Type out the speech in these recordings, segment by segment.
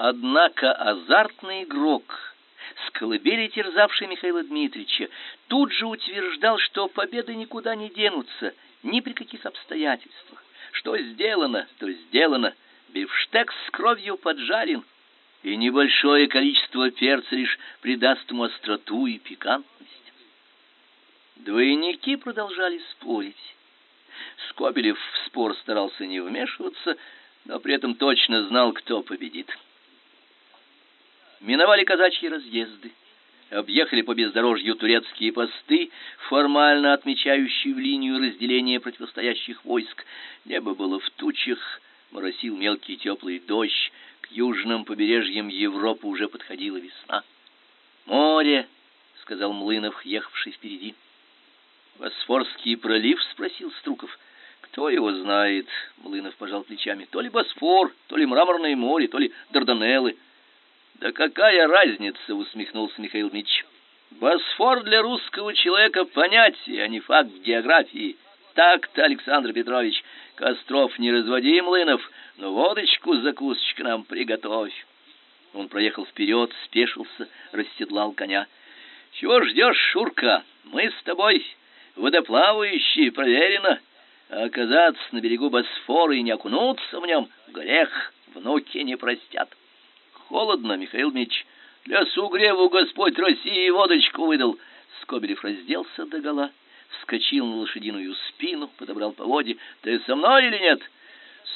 Однако азартный игрок, с колыбели терзавший Михаила Дмитриевича, тут же утверждал, что победы никуда не денутся, ни при каких обстоятельствах. Что сделано, то сделано. Бифштекс с кровью поджарен, и небольшое количество перца лишь придаст ему остроту и пикантность. Двойники продолжали спорить. Скобелев в спор старался не вмешиваться, но при этом точно знал, кто победит. Миновали казачьи разъезды, объехали по бездорожью турецкие посты, формально отмечающие линию разделения противостоящих войск. Небо было в тучах, моросил мелкий теплый дождь, к южным побережьям Европы уже подходила весна. «Море!» — сказал Млынов, ехавший впереди. Босфорский пролив, спросил Струков. Кто его знает? Млынов пожал плечами. То ли Босфор, то ли Мраморное море, то ли Дарданеллы. Да какая разница, усмехнулся Михаил Мич. Босфор для русского человека понятие, а не факт географии. Так-то, Александр Петрович, костров не разводи, Млынов, но водочку с закусочкой нам приготовь. Он проехал вперед, спешился, расседлал коня. Чего ждешь, Шурка? Мы с тобой водоплавающие, проверено. А оказаться на берегу Босфора и не окунуться в нем — грех, внуки не простят. Холодно, Михаил Мич. Для сугреву Господь России водочку выдал. Скобелев разделся догола, вскочил на лошадиную спину, подобрал поводья. Ты со мной или нет?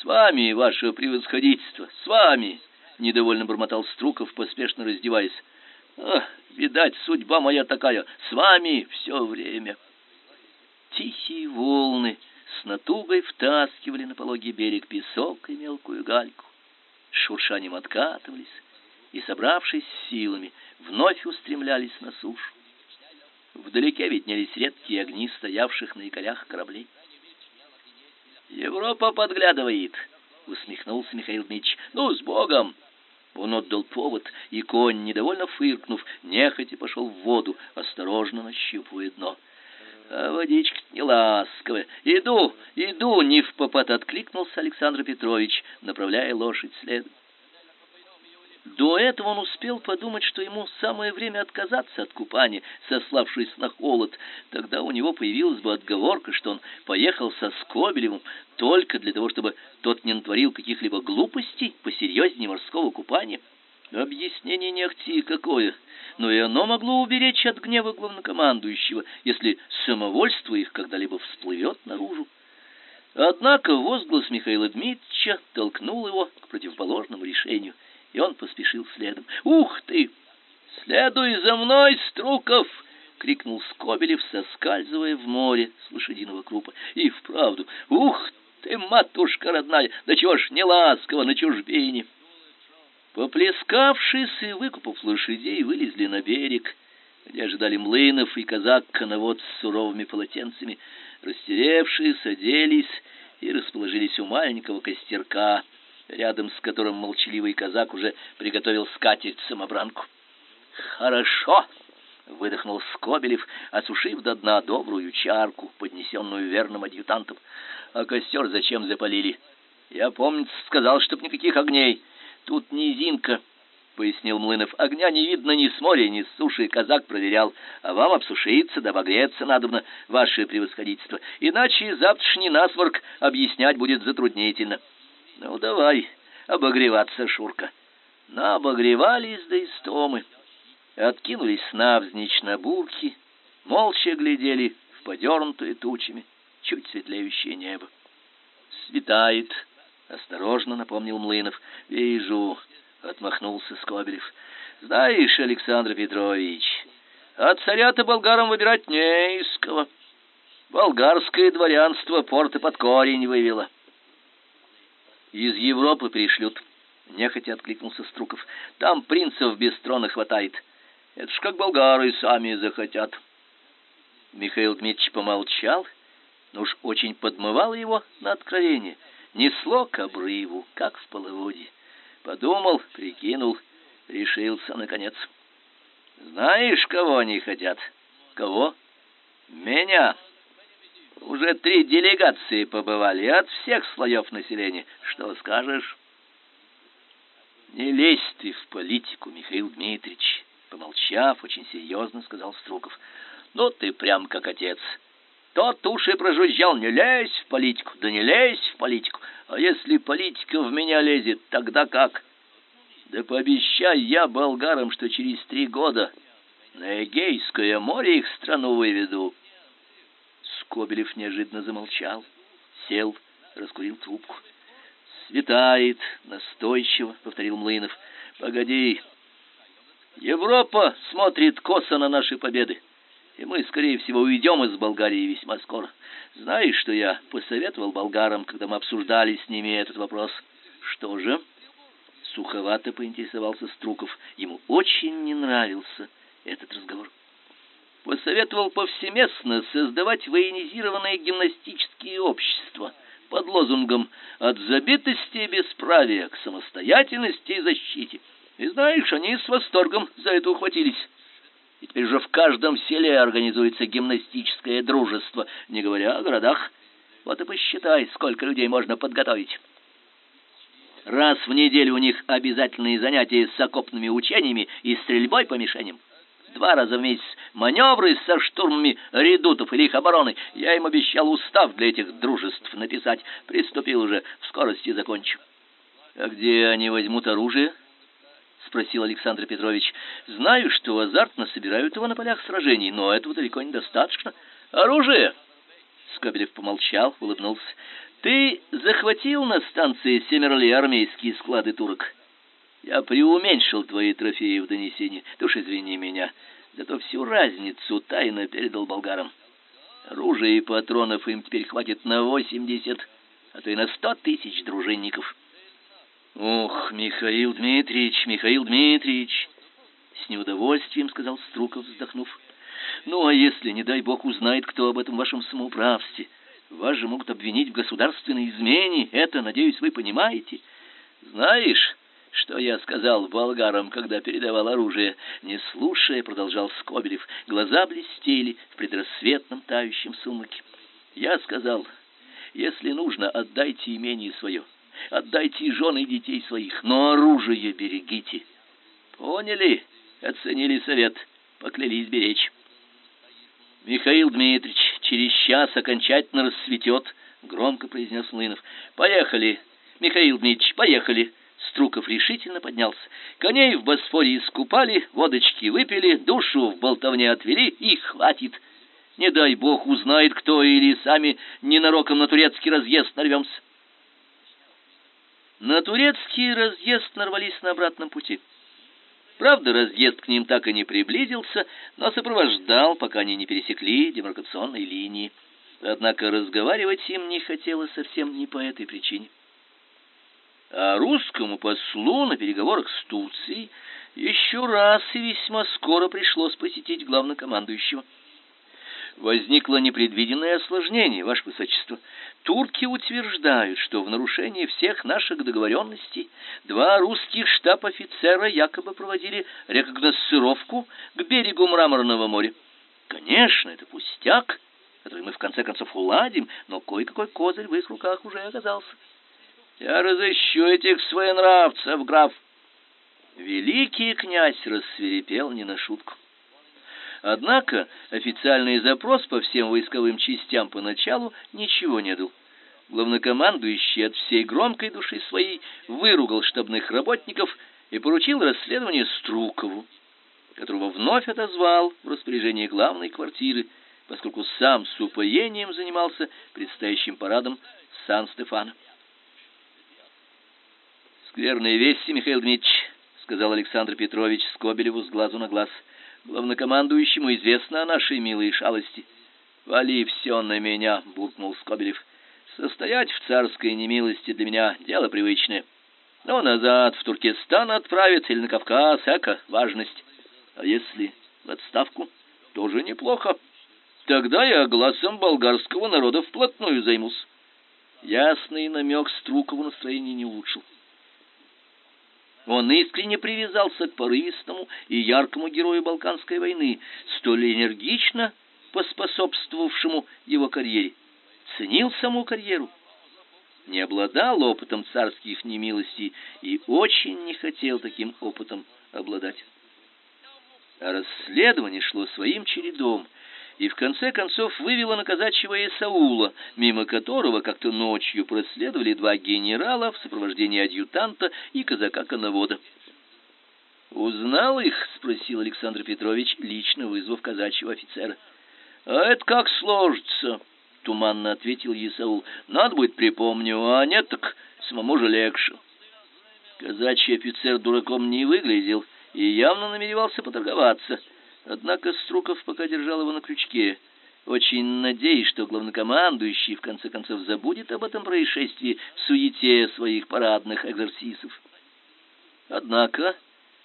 С вами, ваше превосходительство, с вами, недовольно бормотал Струков, поспешно раздеваясь. Ах, видать, судьба моя такая, с вами все время. Тихие волны с натугой втаскивали на пологий берег песок и мелкую гальку. Шуршанием откатывались и, собравшись силами, вновь устремлялись на сушу. Вдалеке виднелись редкие огни стоявших на якорях кораблей. Европа подглядывает, усмехнулся Михаил Дмитрич. Ну, с Богом. Он отдал повод, и конь, недовольно фыркнув, нехотя пошел в воду, осторожно нащупывая дно. А водичка не ласковая. Иду, иду, не в попад откликнулся Александр Петрович, направляя лошадь следом. До этого он успел подумать, что ему самое время отказаться от купания, сославшись на холод. Тогда у него появилась бы отговорка, что он поехал со Скобелевым только для того, чтобы тот не натворил каких-либо глупостей посерьезнее морского купания. Объяснение не ахти какое, но и оно могло уберечь от гнева главнокомандующего, если самовольство их когда-либо всплывет наружу. Однако возглас Михаила Дмитриевича толкнул его к противоположному решению, и он поспешил следом. «Ух ты! Следуй за мной, Струков!» — крикнул Скобелев, соскальзывая в море с лошадиного крупа. «И вправду! Ух ты, матушка родная! Да чего ж не ласково на чужбине!» Поплескавшись и выкупав лошадей, вылезли на берег, где ожидали млынов и казак-коновод с суровыми полотенцами. Растеревшись, оделись и расположились у маленького костерка, рядом с которым молчаливый казак уже приготовил скатерть-самобранку. «Хорошо!» — выдохнул Скобелев, осушив до дна добрую чарку, поднесенную верным адъютантом. «А костер зачем запалили? Я, помнится, сказал, чтоб никаких огней». Тут низинка, пояснил Млынов. Огня не видно ни с моря, ни с суши, казак проверял. А вам обсушиться да обогреться надобно, ваше превосходительство. Иначе завтрашний насморк объяснять будет затруднительно. Ну давай, обогреваться, Шурка. Наобогревались до истомы. Откинулись навзничь на бурки, молча глядели в подернутое тучами чуть светлеющее небо. Светает, осторожно напомнил Млынов. Вижу, отмахнулся Скобелев. Знаешь, Александр Петрович, от царя-то болгарам выбирать не из кого. Болгарское дворянство порты под корень вывело. Из Европы пришлют, нехотя откликнулся Струков. Там принцев без трона хватает. Это ж как болгары сами захотят. Михаил Дмитриевич помолчал, но уж очень подмывало его на откровение несло к обрыву, как в половодье. Подумал, прикинул, решился наконец. Знаешь, кого они хотят? Кого? Меня. Уже три делегации побывали от всех слоев населения. Что скажешь? Не лезь ты в политику, Михаил Дмитриевич, помолчав, очень серьезно сказал Струков. Ну ты прям как отец. Тот уж и прожужжал, не лезь в политику, да не лезь в политику. А если политика в меня лезет, тогда как? Да пообещай я болгарам, что через три года на Эгейское море их страну выведу. Скобелев неожиданно замолчал, сел, раскурил трубку. Светает, настойчиво повторил Млынов. Погоди. Европа смотрит косо на наши победы и мы, скорее всего, уйдем из Болгарии весьма скоро. Знаешь, что я посоветовал болгарам, когда мы обсуждали с ними этот вопрос? Что же? Суховато поинтересовался Струков. Ему очень не нравился этот разговор. Посоветовал повсеместно создавать военизированные гимнастические общества под лозунгом «От забитости и бесправия к самостоятельности и защите». И знаешь, они с восторгом за это ухватились. И теперь же в каждом селе организуется гимнастическое дружество, не говоря о городах. Вот и посчитай, сколько людей можно подготовить. Раз в неделю у них обязательные занятия с окопными учениями и стрельбой по мишеням. Два раза в месяц маневры со штурмами редутов или их обороны. Я им обещал устав для этих дружеств написать. Приступил уже, в скорости закончу. А где они возьмут оружие? Спросил Александр Петрович. Знаю, что азартно собирают его на полях сражений, но этого далеко недостаточно. Оружие. Скобелев помолчал, улыбнулся. Ты захватил на станции Семерли армейские склады турок. Я преуменьшил твои трофеи в донесении. Ты уж извини меня. Зато всю разницу тайно передал болгарам. Оружия и патронов им теперь хватит на восемьдесят, а то и на сто тысяч дружинников. Ох, Михаил Дмитриевич, Михаил Дмитриевич, с неудовольствием сказал Струков, вздохнув. Ну а если, не дай бог, узнает кто об этом вашем самоуправстве, вас же могут обвинить в государственной измене. Это, надеюсь, вы понимаете. Знаешь, что я сказал болгарам, когда передавал оружие? Не слушая, продолжал Скобелев, глаза блестели в предрассветном тающем сумраке. Я сказал: "Если нужно, отдайте имение свое отдайте жены и детей своих, но оружие берегите. Поняли? Оценили совет, поклялись беречь. Михаил Дмитриевич через час окончательно рассветет, громко произнес Лынов. Поехали, Михаил Дмитриевич, поехали. Струков решительно поднялся. Коней в Босфоре искупали, водочки выпили, душу в болтовне отвели и хватит. Не дай бог узнает кто или сами ненароком на турецкий разъезд нарвемся. На турецкий разъезд нарвались на обратном пути. Правда, разъезд к ним так и не приблизился, но сопровождал, пока они не пересекли демаркационной линии. Однако разговаривать им не хотелось совсем не по этой причине. А русскому послу на переговорах с Турцией еще раз и весьма скоро пришлось посетить главнокомандующего возникло непредвиденное осложнение, ваше высочество. Турки утверждают, что в нарушение всех наших договоренностей два русских штаб-офицера якобы проводили рекогносцировку к берегу Мраморного моря. Конечно, это пустяк, который мы в конце концов уладим, но кое-какой козырь в их руках уже оказался. Я разыщу этих своенравцев, граф. Великий князь рассверепел не на шутку. Однако официальный запрос по всем войсковым частям поначалу ничего не дал. Главнокомандующий от всей громкой души своей выругал штабных работников и поручил расследование Струкову, которого вновь отозвал в распоряжение главной квартиры, поскольку сам с упоением занимался предстоящим парадом Сан-Стефана. «Скверные вести, Михаил Дмитриевич», — сказал Александр Петрович Скобелеву с глазу на глаз — Главнокомандующему известно о нашей милой шалости. Вали все на меня, буркнул Скобелев. Состоять в царской немилости для меня дело привычное. Но назад в Туркестан отправиться или на Кавказ эко важность. А если в отставку, тоже неплохо. Тогда я глазом болгарского народа вплотную займусь. Ясный намек Струкову настроение не улучшил. Он искренне привязался к порывистому и яркому герою Балканской войны, столь энергично поспособствовавшему его карьере. Ценил саму карьеру. не обладал опытом царских немилостей и очень не хотел таким опытом обладать. А расследование шло своим чередом, и в конце концов вывело на казачьего Исаула, мимо которого как-то ночью проследовали два генерала в сопровождении адъютанта и казака-коновода. «Узнал их?» — спросил Александр Петрович, лично вызвав казачьего офицера. «А это как сложится?» — туманно ответил Исаул. «Надо будет припомню, а нет так самому же легче». Казачий офицер дураком не выглядел и явно намеревался поторговаться. Однако Струков пока держал его на крючке, очень надеясь, что главнокомандующий в конце концов забудет об этом происшествии в суете своих парадных экзерсисов. Однако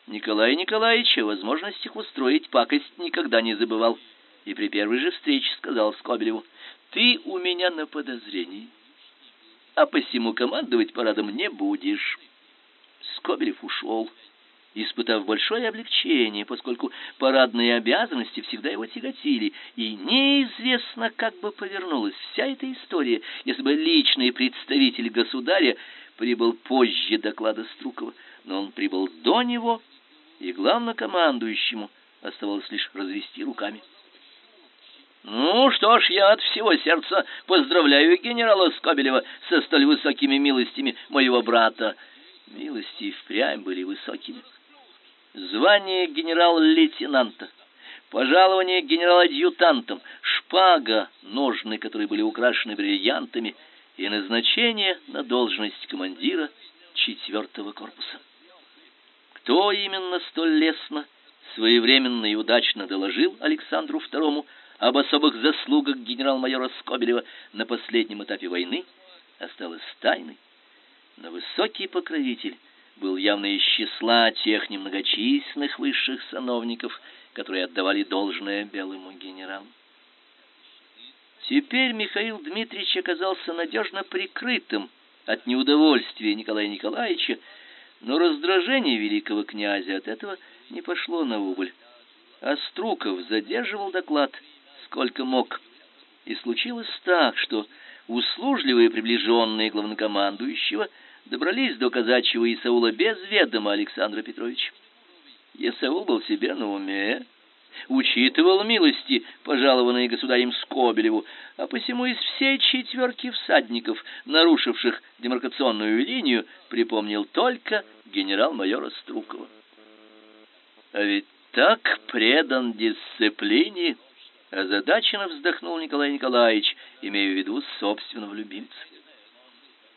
Николай Николаевич о возможностях устроить пакость никогда не забывал и при первой же встрече сказал Скобелеву, «Ты у меня на подозрении, а посему командовать парадом не будешь». Скобелев ушел, испытав большое облегчение, поскольку парадные обязанности всегда его тяготили, и неизвестно, как бы повернулась вся эта история, если бы личный представитель государя прибыл позже доклада Струкова, но он прибыл до него, и главнокомандующему оставалось лишь развести руками. Ну что ж, я от всего сердца поздравляю генерала Скобелева со столь высокими милостями моего брата. Милости впрямь были высокими. Звание генерал-лейтенанта, пожалование генерал-адъютантом, шпага, ножны, которые были украшены бриллиантами, и назначение на должность командира четвертого корпуса. Кто именно столь лестно, своевременно и удачно доложил Александру II об особых заслугах генерал-майора Скобелева на последнем этапе войны, осталось тайной. Но высокий покровитель был явно из числа тех немногочисленных высших сановников, которые отдавали должное белому генералу. Теперь Михаил Дмитриевич оказался надежно прикрытым от неудовольствия Николая Николаевича, но раздражение великого князя от этого не пошло на убыль. Оструков задерживал доклад сколько мог. И случилось так, что услужливые приближенные главнокомандующего добрались до казачьего Исаула без ведома Александра Петровича. Исаул был себе на уме, учитывал милости, пожалованные государем Скобелеву, а посему из всей четверки всадников, нарушивших демаркационную линию, припомнил только генерал-майора Струкова. А ведь так предан дисциплине, озадаченно вздохнул Николай Николаевич, имея в виду собственного любимца.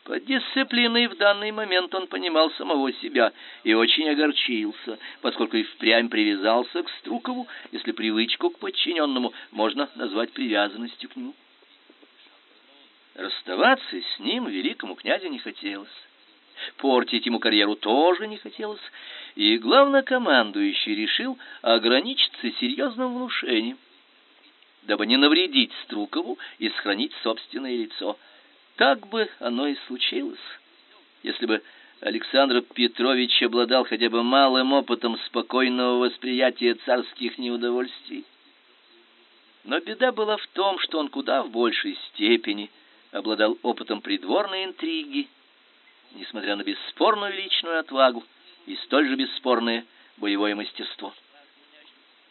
Под дисциплиной в данный момент он понимал самого себя и очень огорчился, поскольку и впрямь привязался к Струкову, если привычку к подчиненному можно назвать привязанностью к нему. Расставаться с ним великому князю не хотелось. Портить ему карьеру тоже не хотелось, и главнокомандующий решил ограничиться серьезным внушением дабы не навредить Струкову и сохранить собственное лицо. Так бы оно и случилось, если бы Александр Петрович обладал хотя бы малым опытом спокойного восприятия царских неудовольствий. Но беда была в том, что он куда в большей степени обладал опытом придворной интриги, несмотря на бесспорную личную отвагу и столь же бесспорное боевое мастерство.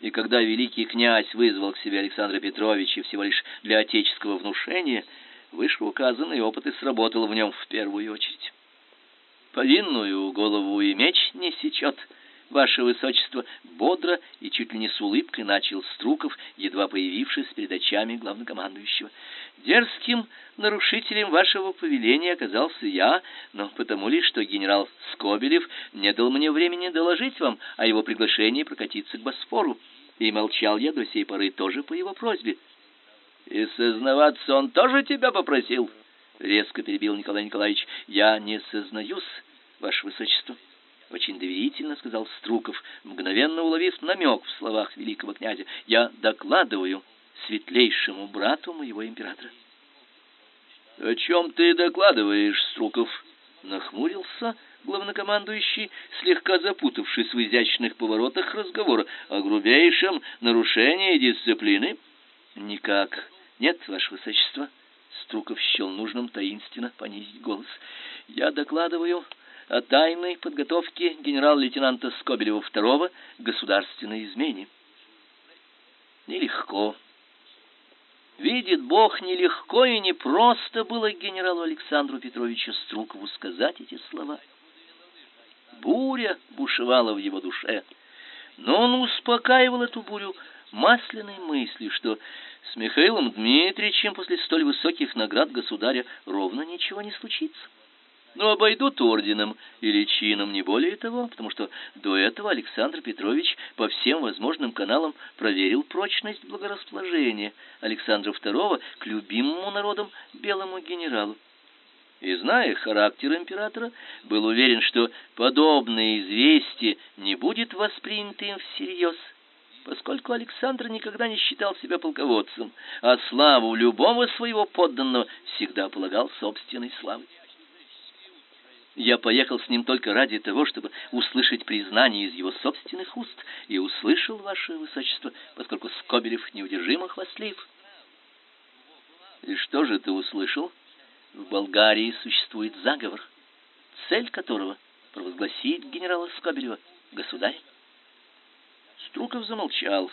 И когда великий князь вызвал к себе Александра Петровича всего лишь для отеческого внушения, вышеуказанный опыт и сработал в нем в первую очередь. Повинную голову и меч не сечет, ваше высочество, бодро и чуть ли не с улыбкой начал Струков, едва появившись перед очами главнокомандующего. Дерзким нарушителем вашего повеления оказался я, но потому лишь, что генерал Скобелев не дал мне времени доложить вам о его приглашении прокатиться к Босфору, и молчал я до сей поры тоже по его просьбе. И сознаваться он тоже тебя попросил, резко перебил Николай Николаевич. Я не сознаюсь, ваше высочество очень доверительно сказал Струков, мгновенно уловив намек в словах великого князя. Я докладываю светлейшему брату моего императора. О чем ты докладываешь, Струков? нахмурился главнокомандующий, слегка запутавшись в изящных поворотах разговора о грубейшем нарушении дисциплины. Никак. Нет, ваше высочество, Струков счел нужным таинственно понизить голос. Я докладываю о тайной подготовке генерал-лейтенанта Скобелева II государственной измене. Нелегко. Видит Бог, нелегко и непросто было генералу Александру Петровичу Струкову сказать эти слова. Буря бушевала в его душе, но он успокаивал эту бурю масляной мыслью, что с Михаилом Дмитриевичем после столь высоких наград государя ровно ничего не случится но обойдут орденом или чином, не более того, потому что до этого Александр Петрович по всем возможным каналам проверил прочность благорасположения Александра II к любимому народом белому генералу. И, зная характер императора, был уверен, что подобное известие не будет воспринято им всерьез, поскольку Александр никогда не считал себя полководцем, а славу любого своего подданного всегда полагал собственной славой. Я поехал с ним только ради того, чтобы услышать признание из его собственных уст, и услышал, ваше высочество, поскольку Скобелев неудержимо хвастлив. И что же ты услышал? В Болгарии существует заговор, цель которого провозгласить генерала Скобелева государь. Струков замолчал.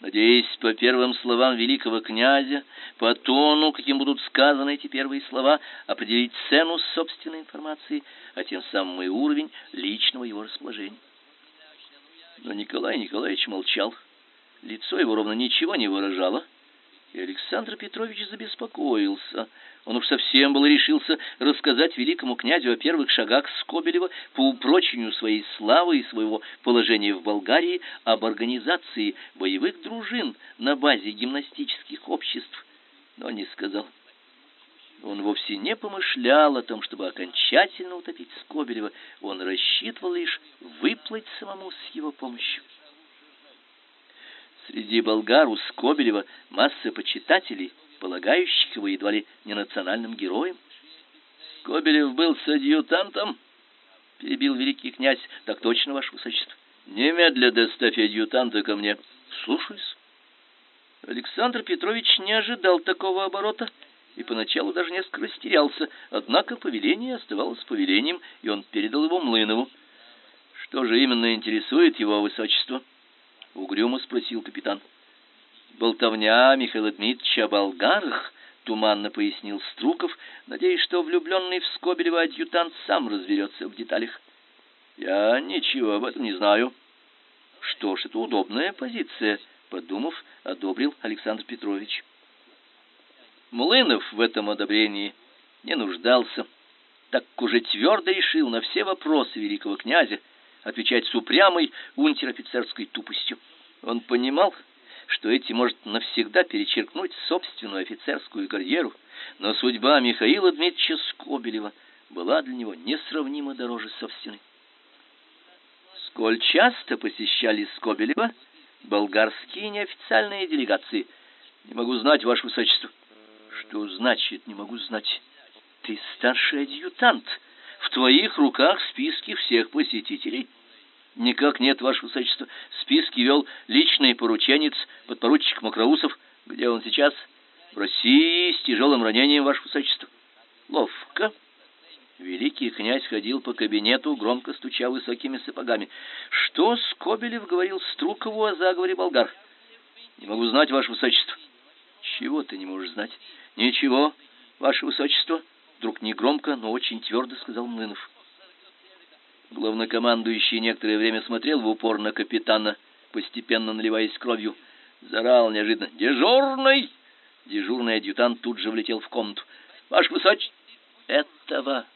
Надеясь по первым словам великого князя, по тону, каким будут сказаны эти первые слова, определить цену собственной информации, а тем самым и уровень личного его расположения. Но Николай Николаевич молчал. Лицо его ровно ничего не выражало, и Александр Петрович забеспокоился. Он уж совсем было решился рассказать великому князю о первых шагах Скобелева по упрочению своей славы и своего положения в Болгарии об организации боевых дружин на базе гимнастических обществ, но не сказал. Он вовсе не помышлял о том, чтобы окончательно утопить Скобелева, он рассчитывал лишь выплыть самому с его помощью. Среди болгар у Скобелева масса почитателей, полагающих его едва ли не национальным героем. Скобелев был с адъютантом, перебил великий князь. Так точно, ваше высочество. Немедля доставь адъютанта ко мне. Слушаюсь. Александр Петрович не ожидал такого оборота и поначалу даже несколько растерялся, однако повеление оставалось повелением, и он передал его Млынову. Что же именно интересует его высочество? Угрюмо спросил капитан. Болтовня Михаила Дмитриевича о болгарах, туманно пояснил Струков, надеясь, что влюбленный в Скобелева адъютант сам разберется в деталях. Я ничего об этом не знаю. Что ж, это удобная позиция, подумав, одобрил Александр Петрович. Млынов в этом одобрении не нуждался, так уже твердо решил на все вопросы великого князя отвечать с упрямой унтер-офицерской тупостью. Он понимал, что эти может навсегда перечеркнуть собственную офицерскую карьеру, но судьба Михаила Дмитриевича Скобелева была для него несравнимо дороже собственной. Сколь часто посещали Скобелева болгарские неофициальные делегации? Не могу знать, ваше высочество. Что значит, не могу знать? Ты старший адъютант. В твоих руках списки всех посетителей. Никак нет, ваше высочество. Списки вел личный порученец, подпоручик Макроусов. Где он сейчас? В России с тяжелым ранением, ваше высочество. Ловко. Великий князь ходил по кабинету, громко стуча высокими сапогами. Что Скобелев говорил Струкову о заговоре болгар? Не могу знать, ваше высочество. Чего ты не можешь знать? Ничего, ваше высочество. Вдруг негромко, но очень твердо сказал Млынов. Главнокомандующий некоторое время смотрел в упор на капитана, постепенно наливаясь кровью. Зарал неожиданно: "Дежурный!" Дежурный адъютант тут же влетел в комнату. "Ваш высочество, этого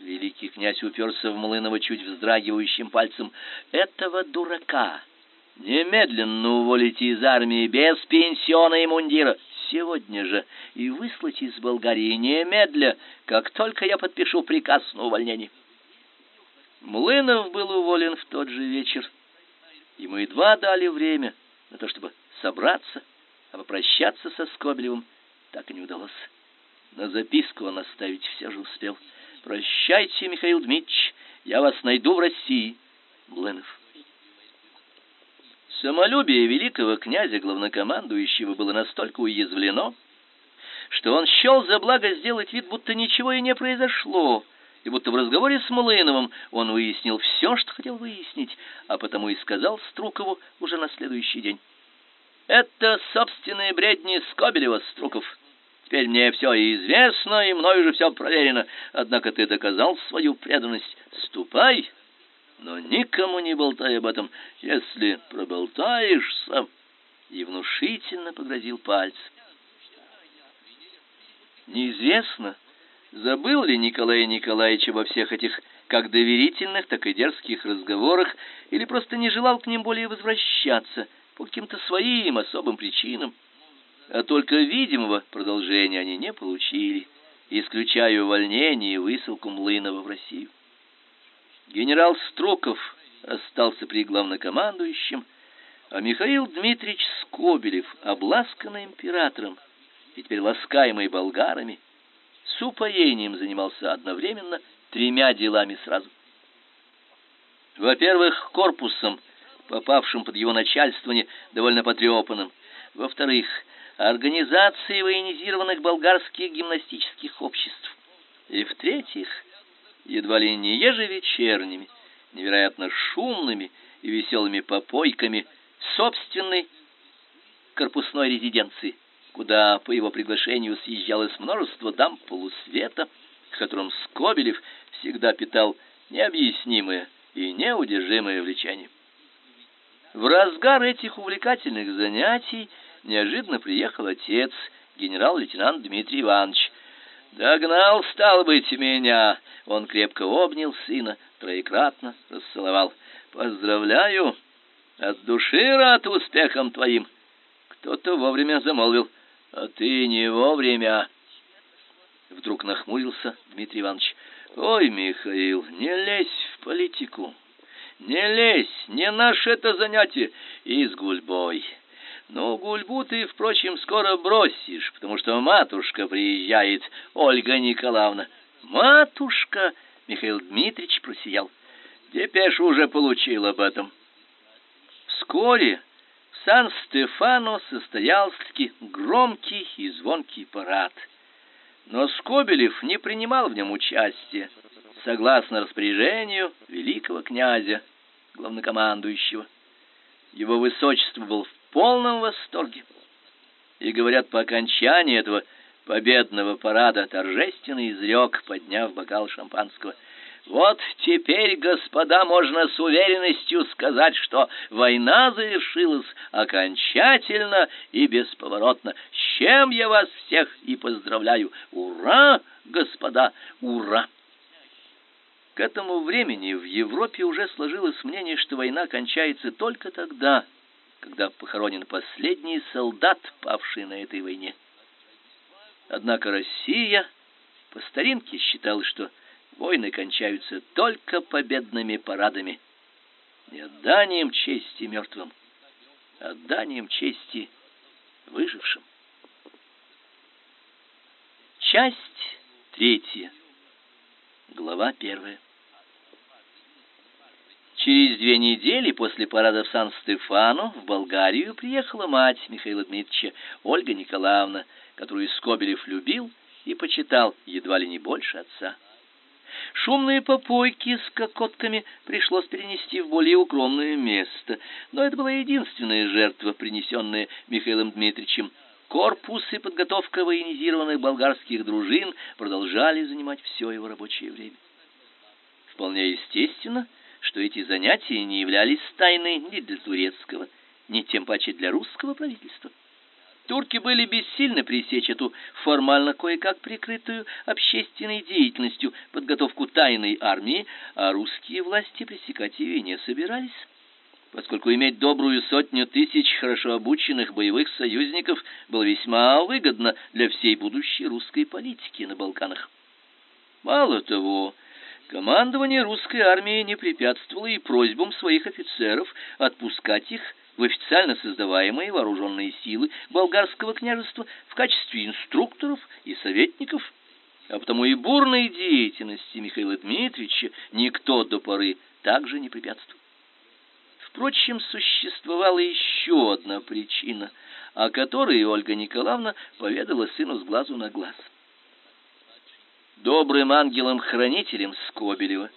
Великий князь уперся в Млынова чуть вздрагивающим пальцем. Этого дурака немедленно уволите из армии без пенсиона и мундира сегодня же и выслать из Болгарии немедля, как только я подпишу приказ на увольнение. Млынов был уволен в тот же вечер. Ему едва дали время на то, чтобы собраться, а попрощаться со Скобелевым так и не удалось. На записку он оставить все же успел. «Прощайте, Михаил Дмитриевич, я вас найду в России». Млынов. Самолюбие великого князя главнокомандующего было настолько уязвлено, что он счел за благо сделать вид, будто ничего и не произошло, и будто в разговоре с Млыновым он выяснил все, что хотел выяснить, а потому и сказал Струкову уже на следующий день. «Это собственные бредни Скобелева, Струков. Теперь мне все известно, и мною же все проверено. Однако ты доказал свою преданность. Ступай, но никому не болтай об этом. Если проболтаешься...» И внушительно погрозил пальцем. Неизвестно, забыл ли Николай Николаевич обо всех этих как доверительных, так и дерзких разговорах, или просто не желал к ним более возвращаться по каким-то своим особым причинам. А только видимого продолжения они не получили, исключая увольнение и высылку Млынова в Россию. Генерал Строков остался при главнокомандующем, а Михаил Дмитриевич Скобелев, обласканный императором, и теперь ласкаемый болгарами, с упоением занимался одновременно тремя делами сразу. Во-первых, корпусом, попавшим под его начальствование, довольно потрепанным. Во-вторых, организацией военизированных болгарских гимнастических обществ. И в-третьих, едва ли не ежевечерними, невероятно шумными и веселыми попойками собственной корпусной резиденции – куда по его приглашению съезжалось множество дам полусвета, к которым Скобелев всегда питал необъяснимое и неудержимое влечение. В разгар этих увлекательных занятий неожиданно приехал отец, генерал-лейтенант Дмитрий Иванович. Догнал, стал быть, меня. Он крепко обнял сына, троекратно расцеловал. Поздравляю, от души рад успехам твоим. Кто-то вовремя замолвил: а ты не вовремя. Вдруг нахмурился Дмитрий Иванович. Ой, Михаил, не лезь в политику. Не лезь, не наше это занятие. И с гульбой. Ну, гульбу ты, впрочем, скоро бросишь, потому что матушка приезжает, Ольга Николаевна. Матушка, Михаил Дмитриевич просиял. Депеш уже получил об этом. Вскоре Сан-Стефано состоялся-таки громкий и звонкий парад. Но Скобелев не принимал в нем участия, согласно распоряжению великого князя, главнокомандующего. Его высочество был в полном восторге. И, говорят, по окончании этого победного парада торжественно изрек, подняв бокал шампанского – вот теперь, господа, можно с уверенностью сказать, что война завершилась окончательно и бесповоротно. С чем я вас всех и поздравляю. Ура, господа, ура! К этому времени в Европе уже сложилось мнение, что война кончается только тогда, когда похоронен последний солдат, павший на этой войне. Однако Россия по старинке считала, что Войны кончаются только победными парадами, не отданием чести мертвым, а отданием чести выжившим. Часть третья. Глава первая. Через две недели после парада в Сан-Стефано в Болгарию приехала мать Михаила Дмитриевича, Ольга Николаевна, которую Скобелев любил и почитал едва ли не больше отца. Шумные попойки с кокотками пришлось перенести в более укромное место, но это была единственная жертва, принесенная Михаилом Дмитриевичем. Корпус и подготовка военизированных болгарских дружин продолжали занимать все его рабочее время. Вполне естественно, что эти занятия не являлись тайной ни для турецкого, ни тем паче для русского правительства. Турки были бессильны пресечь эту формально кое-как прикрытую общественной деятельностью подготовку тайной армии, а русские власти пресекать ее не собирались. Поскольку иметь добрую сотню тысяч хорошо обученных боевых союзников было весьма выгодно для всей будущей русской политики на Балканах. Мало того, командование русской армии не препятствовало и просьбам своих офицеров отпускать их в официально создаваемые вооруженные силы болгарского княжества в качестве инструкторов и советников, а потому и бурной деятельности Михаила Дмитриевича никто до поры также не препятствовал. Впрочем, существовала еще одна причина, о которой Ольга Николаевна поведала сыну с глазу на глаз. Добрым ангелом-хранителем Скобелева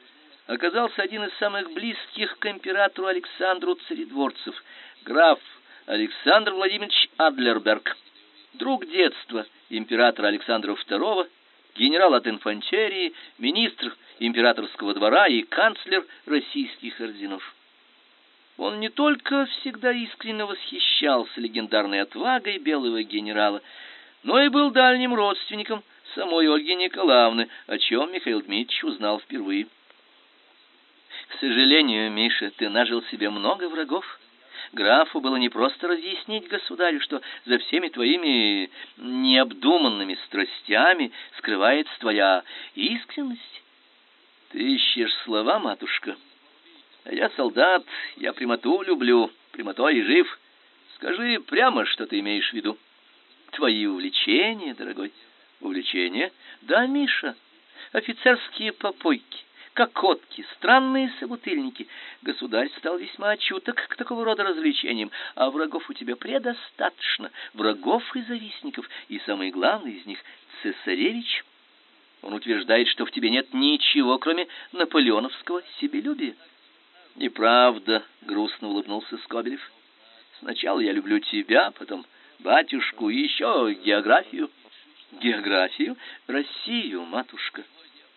оказался один из самых близких к императору Александру царедворцев, граф Александр Владимирович Адлерберг, друг детства императора Александра II, генерал от инфантерии, министр императорского двора и канцлер российских орденов. Он не только всегда искренне восхищался легендарной отвагой белого генерала, но и был дальним родственником самой Ольги Николаевны, о чем Михаил Дмитриевич узнал впервые. К сожалению, Миша, ты нажил себе много врагов. Графу было не просто разъяснить государю, что за всеми твоими необдуманными страстями скрывается твоя искренность. Ты ищешь слова, матушка. А я солдат, я прямоту люблю, прямотой и жив. Скажи прямо, что ты имеешь в виду. Твои увлечения, дорогой. Увлечения? Да, Миша. Офицерские попойки, кокотки, странные собутыльники. Государь стал весьма чуток к такого рода развлечениям, а врагов у тебя предостаточно. Врагов и завистников, и самый главный из них — цесаревич. Он утверждает, что в тебе нет ничего, кроме наполеоновского себелюбия. Неправда, грустно улыбнулся Скобелев. Сначала я люблю тебя, потом батюшку и еще географию. Географию? Россию, матушка.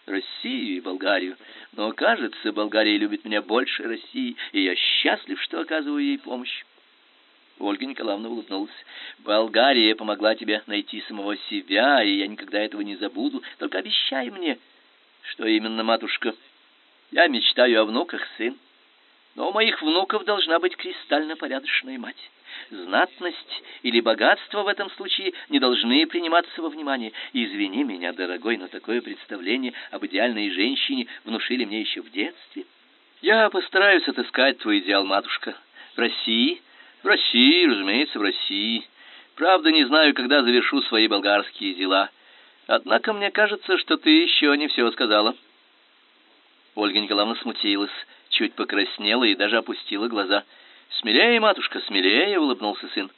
Россию и Болгарию. Но, кажется, Болгария любит меня больше России, и я счастлив, что оказываю ей помощь. Ольга Николаевна улыбнулась. Болгария помогла тебе найти самого себя, и я никогда этого не забуду. Только обещай мне, что именно, матушка. Я мечтаю о внуках, сын. Но у моих внуков должна быть кристально порядочная мать. Знатность или богатство в этом случае не должны приниматься во внимание. Извини меня, дорогой, но такое представление об идеальной женщине внушили мне еще в детстве. Я постараюсь отыскать твой идеал, матушка. В России? В России, разумеется, в России. Правда, не знаю, когда завершу свои болгарские дела. Однако мне кажется, что ты еще не все сказала. Ольга Николаевна смутилась чуть покраснела и даже опустила глаза. "Смелее, матушка, смелее", улыбнулся сын.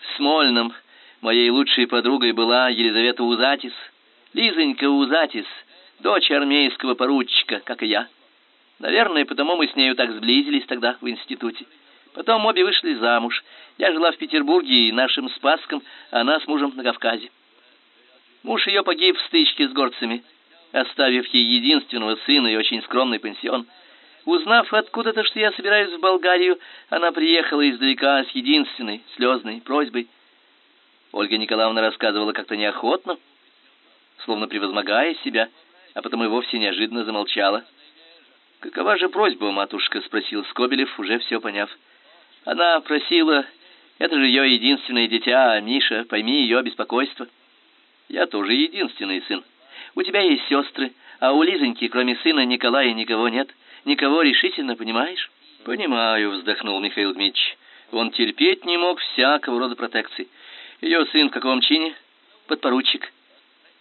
В Смольном моей лучшей подругой была Елизавета Узатис, Лизонька Узатис, дочь армейского поручика, как и я. Наверное, потому мы с нею так сблизились тогда в институте. Потом обе вышли замуж. Я жила в Петербурге и нашим Спасском, а она с мужем на Кавказе. Муж ее погиб в стычке с горцами, оставив ей единственного сына и очень скромный пенсион. Узнав откуда-то, что я собираюсь в Болгарию, она приехала издалека с единственной слезной просьбой. Ольга Николаевна рассказывала как-то неохотно, словно превозмогая себя, а потом и вовсе неожиданно замолчала. «Какова же просьба, матушка?» — спросил Скобелев, уже все поняв. Она просила... Это же ее единственное дитя, а Миша, пойми ее беспокойство. Я тоже единственный сын. У тебя есть сестры, а у Лизоньки, кроме сына Николая, никого нет никого решительно, понимаешь? Понимаю, вздохнул Михаил Дмитрич. Он терпеть не мог всякого рода протекций. Ее сын в каком чине? Подпоручик.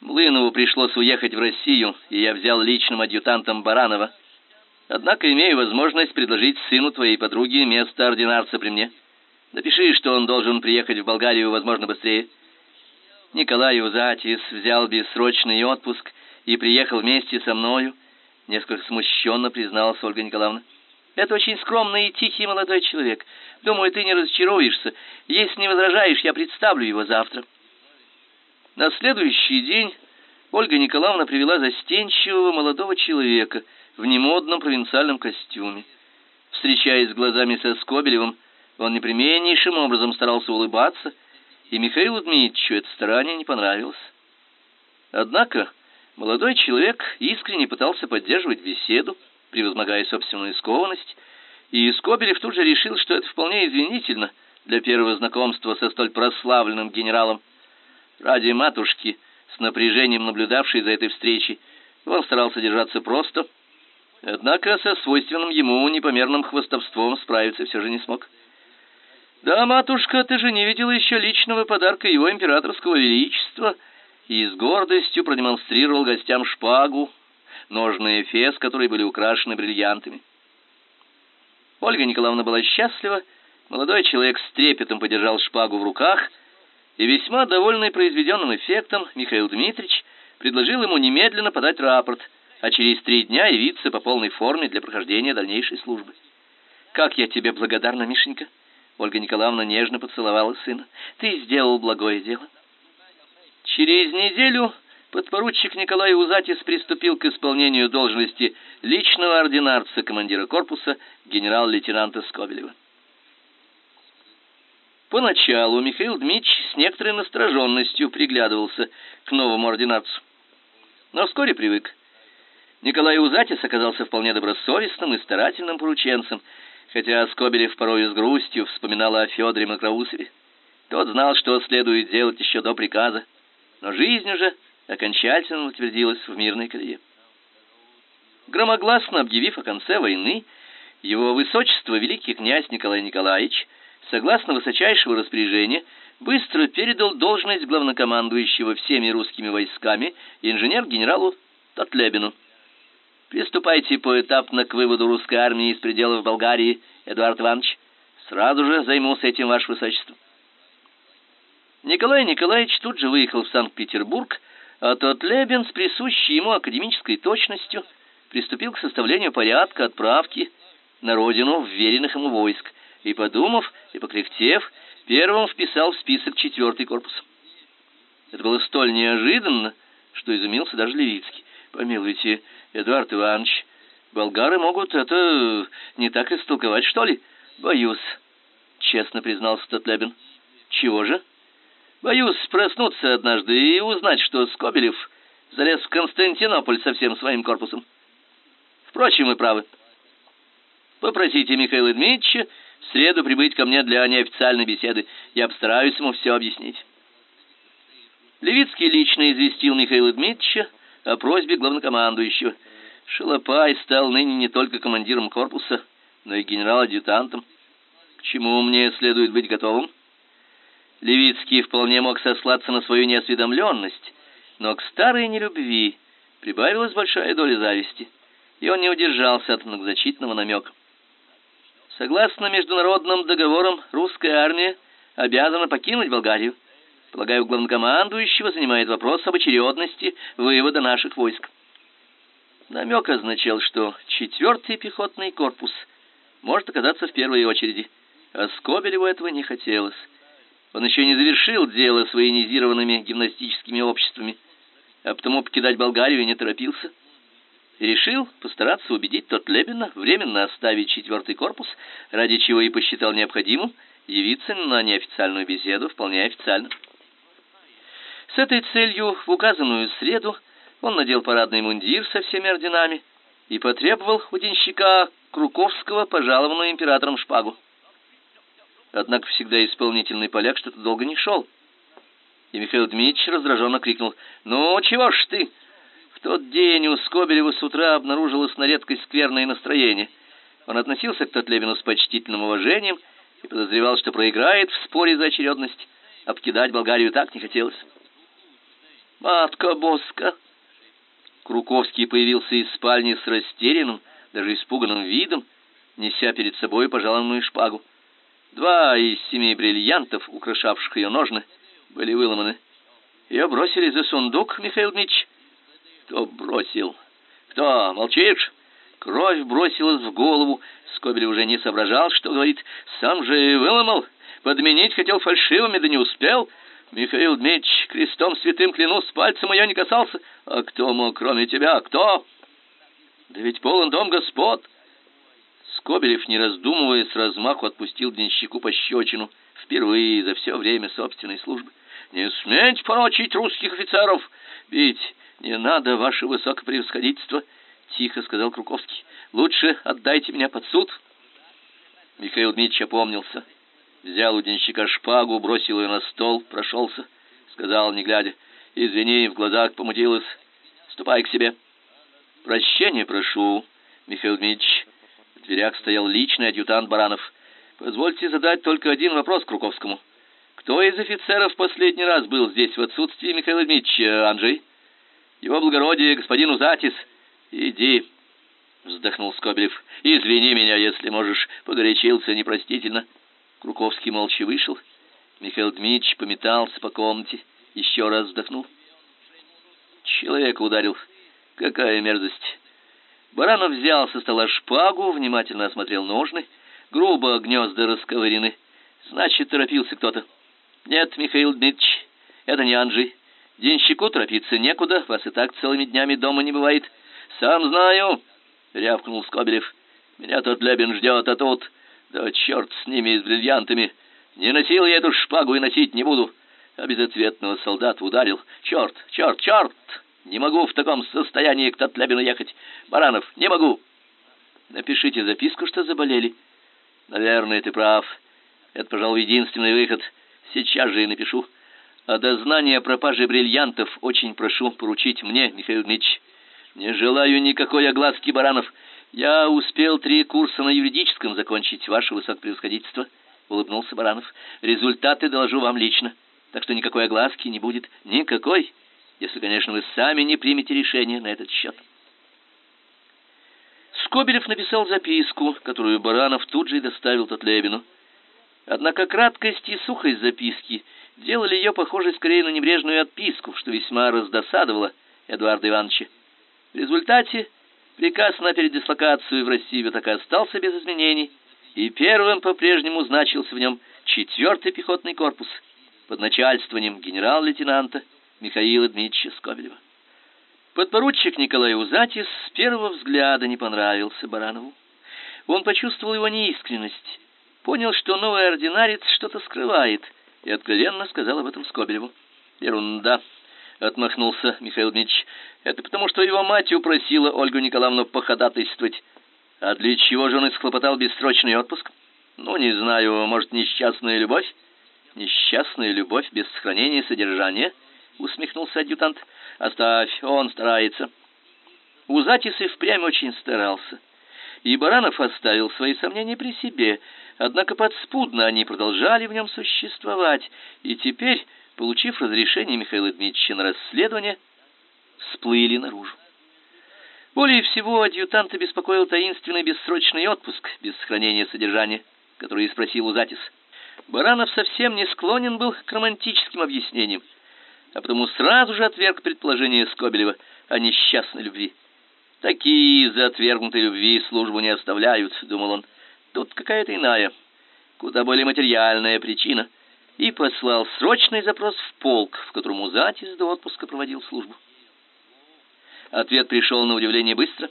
Млынову пришлось уехать в Россию, и я взял личным адъютантом Баранова. Однако имею возможность предложить сыну твоей подруги место ординарца при мне. Напиши, что он должен приехать в Болгарию, возможно, быстрее. Николай Узатис взял бессрочный отпуск и приехал вместе со мною несколько смущенно призналась Ольга Николаевна. Это очень скромный и тихий молодой человек. Думаю, ты не разочаруешься. Если не возражаешь, я представлю его завтра. На следующий день Ольга Николаевна привела застенчивого молодого человека в немодном провинциальном костюме. Встречаясь глазами со Скобелевым, он непременнейшим образом старался улыбаться, и Михаилу Дмитриевичу это старание не понравилось. Однако Молодой человек искренне пытался поддерживать беседу, превозмогая собственную скованность, и Скобелев тут же решил, что это вполне извинительно для первого знакомства со столь прославленным генералом. Ради матушки, с напряжением наблюдавшей за этой встречей, он старался держаться просто, однако со свойственным ему непомерным хвастовством справиться все же не смог. «Да, матушка, ты же не видела еще личного подарка его императорского величества», и с гордостью продемонстрировал гостям шпагу, ножны эфес, которые были украшены бриллиантами. Ольга Николаевна была счастлива, молодой человек с трепетом подержал шпагу в руках, и весьма довольный произведенным эффектом Михаил Дмитриевич предложил ему немедленно подать рапорт, а через три дня явиться по полной форме для прохождения дальнейшей службы. «Как я тебе благодарна, Мишенька!» Ольга Николаевна нежно поцеловала сына. «Ты сделал благое дело». Через неделю подпоручик Николай Узатис приступил к исполнению должности личного ординарца командира корпуса генерал-лейтенанта Скобелева. Поначалу Михаил Дмитрич с некоторой настороженностью приглядывался к новому ординарцу, но вскоре привык. Николай Узатис оказался вполне добросовестным и старательным порученцем, хотя Скобелев порой с грустью вспоминал о Федоре Макроусове. Тот знал, что следует делать еще до приказа, но жизнь уже окончательно утвердилась в мирной колее. Громогласно объявив о конце войны, его высочество великий князь Николай Николаевич, согласно высочайшего распоряжения, быстро передал должность главнокомандующего всеми русскими войсками инженер-генералу Татлебину. Приступайте поэтапно к выводу русской армии из пределов Болгарии, Эдуард Иванович. Сразу же займусь этим, ваше высочество. Николай Николаевич тут же выехал в Санкт-Петербург, а тот Лебен с присущей ему академической точностью приступил к составлению порядка отправки на родину вверенных ему войск и, подумав и покряхтев, первым вписал в список четвертый корпус. Это было столь неожиданно, что изумился даже Левицкий. Помилуйте, Эдуард Иванович, болгары могут это не так истолковать, что ли? Боюсь, честно признался Татлебин. Чего же? Боюсь проснуться однажды и узнать, что Скобелев залез в Константинополь со всем своим корпусом. Впрочем, вы правы. Попросите Михаила Дмитриевича в среду прибыть ко мне для неофициальной беседы. Я постараюсь ему все объяснить. Левицкий лично известил Михаила Дмитриевича о просьбе главнокомандующего. Шалопай стал ныне не только командиром корпуса, но и генерал-адъютантом. К чему мне следует быть готовым? Левицкий вполне мог сослаться на свою неосведомленность, но к старой нелюбви прибавилась большая доля зависти, и он не удержался от многозначительного намека. Согласно международным договорам, русская армия обязана покинуть Болгарию. Полагаю, главнокомандующего занимает вопрос об очередности вывода наших войск. Намек означал, что четвертый пехотный корпус может оказаться в первой очереди, а Скобелеву этого не хотелось. Он еще не завершил дело с военизированными гимнастическими обществами, а потому покидать Болгарию не торопился. Решил постараться убедить тот Лебена временно оставить четвертый корпус, ради чего и посчитал необходимым явиться на неофициальную беседу вполне официально. С этой целью в указанную среду он надел парадный мундир со всеми орденами и потребовал у денщика Круковского пожалованную императором шпагу. Однако всегда исполнительный поляк что-то долго не шел. И Михаил Дмитриевич раздраженно крикнул: "Ну чего ж ты?" В тот день у Скобелева с утра обнаружилось на редкость скверное настроение. Он относился к Татлебину с почтительным уважением и подозревал, что проиграет в споре за очередность, покидать Болгарию так не хотелось. «Матка Боска!» Круковский появился из спальни с растерянным, даже испуганным видом, неся перед собой пожалованную шпагу. Два из семи бриллиантов, украшавших ее ножны, были выломаны. Ее бросили за сундук, Михаил Дмитрич. Кто бросил? Кто? Молчишь? Кровь бросилась в голову. Скобелев уже не соображал, что говорит. Сам же выломал. Подменить хотел фальшивыми, да не успел. Михаил Дмитрич, крестом святым клянусь, пальцем ее не касался. А кто мог, кроме тебя? Кто? Да ведь полон дом господ. Скобелев, не раздумывая, с размаху отпустил денщику пощечину, впервые за все время собственной службы. «Не смейте порочить русских офицеров! Ведь не надо, ваше высокопревосходительство!» — тихо сказал Круковский. «Лучше отдайте меня под суд». Михаил Дмитриевич опомнился. Взял у денщика шпагу, бросил ее на стол, прошелся. Сказал, не глядя, «Извини, в глазах помутилось. Ступай к себе». «Прощения прошу, Михаил Дмитриевич» дверях стоял личный адъютант Баранов. Позвольте задать только один вопрос Круковскому. Кто из офицеров последний раз был здесь в отсутствии Михаила Дмитриевича, Анджей? Его благородие, господин Узатис. Иди. вздохнул Скобелев. Извини меня, если можешь, погорячился непростительно. Круковский молча вышел. Михаил Дмитрич пометался по комнате, еще раз вздохнул. Человек ударил. Какая мерзость. Баранов взял со стола шпагу, внимательно осмотрел ножны, грубо гнезда расковырены. Значит, торопился кто-то. Нет, Михаил Дмитрич, это не Анжи. Денщику торопиться некуда, вас и так целыми днями дома не бывает. Сам знаю, рявкнул Скобелев. Меня тот Лебен ждет, а тут... Да черт с ними и с бриллиантами. Не носил я эту шпагу и носить не буду. А безответного солдата ударил. Черт, черт, черт! Не могу в таком состоянии к Татлябину ехать. Баранов, не могу. Напишите записку, что заболели. Наверное, ты прав. Это, пожалуй, единственный выход. Сейчас же и напишу. А дознание о пропаже бриллиантов очень прошу поручить мне, Михаил Дмитриевич. Не желаю никакой огласки баранов. Я успел три курса на юридическом закончить, ваше высокопревосходительство, улыбнулся Баранов. Результаты доложу вам лично. Так что никакой огласки не будет, никакой, если, конечно, вы сами не примете решение на этот счет. Скобелев написал записку, которую Баранов тут же и доставил Татлебину. Однако краткость и сухость записки делали ее похожей скорее на небрежную отписку, что весьма раздосадовало Эдуарда Ивановича. В результате приказ на передислокацию в Россию так и остался без изменений, и первым по-прежнему значился в нем четвертый пехотный корпус под начальствованием генерал-лейтенанта Михаила Дмитриевича Скобелева. Подпоручик Николай Узатис с первого взгляда не понравился Баранову. Он почувствовал его неискренность, понял, что новый ординарец что-то скрывает, и откровенно сказал об этом Скобелеву. «Ерунда», отмахнулся Михаил Дмитриевич. Это потому, что его мать упросила Ольгу Николаевну походатайствовать. А для чего же он исхлопотал бессрочный отпуск? Ну, не знаю, может, несчастная любовь? Несчастная любовь без сохранения содержания? Усмехнулся адъютант. Оставь, он старается. Узатис и впрямь очень старался. И Баранов оставил свои сомнения при себе, однако подспудно они продолжали в нем существовать, и теперь получив разрешение Михаила Дмитриевича на расследование, всплыли наружу. Более всего адъютанта беспокоил таинственный бессрочный отпуск без сохранения содержания, который спросил у Затис. Баранов совсем не склонен был к романтическим объяснениям, а потому сразу же отверг предположение Скобелева о несчастной любви. Такие за отвергнутой любви службу не оставляют, думал он. Тут какая-то иная, куда более материальная причина и послал срочный запрос в полк, в котором Узатис до отпуска проводил службу. Ответ пришел на удивление быстро,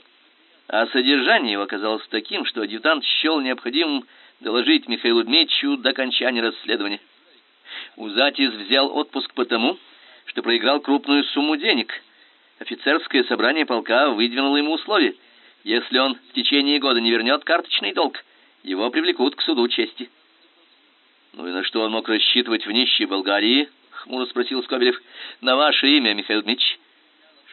а содержание его оказалось таким, что адъютант счел необходимым доложить Михаилу Дмитриевичу до окончания расследования. Узатис взял отпуск потому, что проиграл крупную сумму денег. Офицерское собрание полка выдвинуло ему условие: если он в течение года не вернет карточный долг, его привлекут к суду чести. Ну и на что он мог рассчитывать в нищей Болгарии? хмуро спросил Скобелев. На ваше имя, Михаил Дмитрич.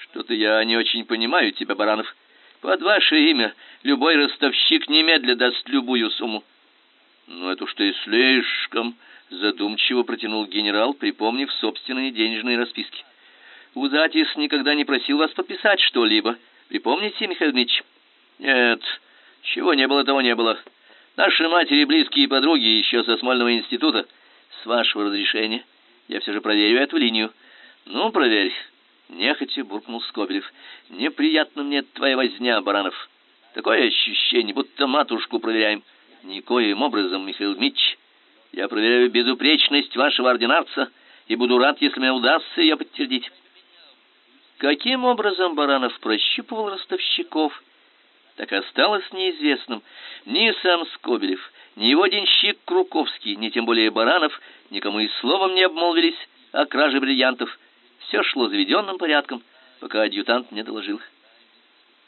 Что-то я не очень понимаю тебя, Баранов. Под ваше имя любой ростовщик немедля даст любую сумму. Ну это уж ты слишком, задумчиво протянул генерал, припомнив собственные денежные расписки. Узатис никогда не просил вас подписать что-либо. Припомните, Михаил Дмитрич? Нет, чего не было, того не было. Наши матери близкие подруги еще со Смольного института. С вашего разрешения я все же проверю эту линию. Ну, проверь. Нехотя буркнул Скобелев. Неприятно мне твоя возня, Баранов. Такое ощущение, будто матушку проверяем. Никоим образом, Михаил Дмитрич. Я проверяю безупречность вашего ординарца и буду рад, если мне удастся ее подтвердить. Каким образом Баранов прощупывал ростовщиков? так осталось неизвестным. Ни сам Скобелев, ни его денщик Круковский, ни тем более Баранов никому и словом не обмолвились о краже бриллиантов. Все шло заведенным порядком, пока адъютант не доложил.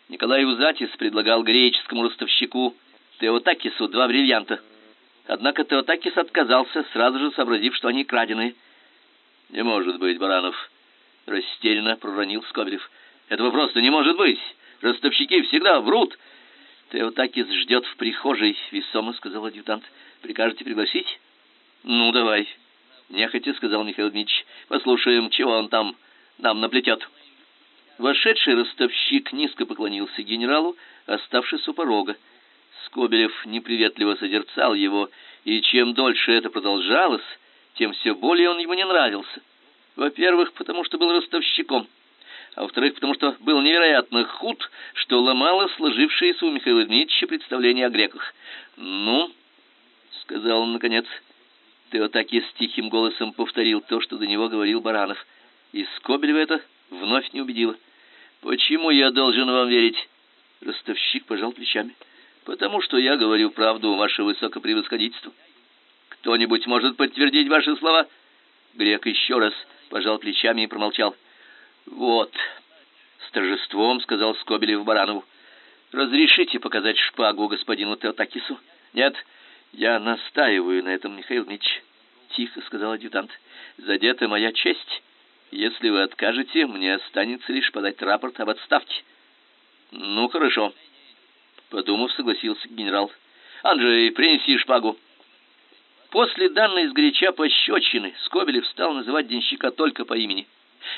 Николай Узатис предлагал греческому ростовщику Теотакису два бриллианта. Однако Теотакис отказался, сразу же сообразив, что они краденые. «Не может быть, Баранов!» — растерянно проронил Скобелев. «Этого просто не может быть! Ростовщики всегда врут. Теотакис ждет в прихожей, весомо сказал адъютант. Прикажете пригласить? Ну, давай. Нехотя сказал Михаил Дмитрич. Послушаем, чего он там нам наплетет. Вошедший ростовщик низко поклонился генералу, оставшись у порога. Скобелев неприветливо созерцал его, и чем дольше это продолжалось, тем все более он ему не нравился. Во-первых, потому что был ростовщиком, а во-вторых, потому что был невероятно худ, что ломало сложившееся у Михаила Дмитриевича представление о греках. «Ну», — сказал он наконец, — Теотаки с тихим голосом повторил то, что до него говорил Баранов, и Скобелева это вновь не убедило. «Почему я должен вам верить?» Ростовщик пожал плечами. «Потому что я говорю правду, ваше высокопревосходительство. Кто-нибудь может подтвердить ваши слова?» Грек еще раз пожал плечами и промолчал. «Вот», — с торжеством сказал Скобелев Баранову, — «разрешите показать шпагу господину Теотакису?» «Нет, я настаиваю на этом, Михаил Дмитриевич», — тихо сказал адъютант. «Задета моя честь. Если вы откажете, мне останется лишь подать рапорт об отставке». «Ну, хорошо», — подумав, согласился генерал. «Анджей, принеси шпагу». После данной сгоряча пощечины Скобелев стал называть денщика только по имени.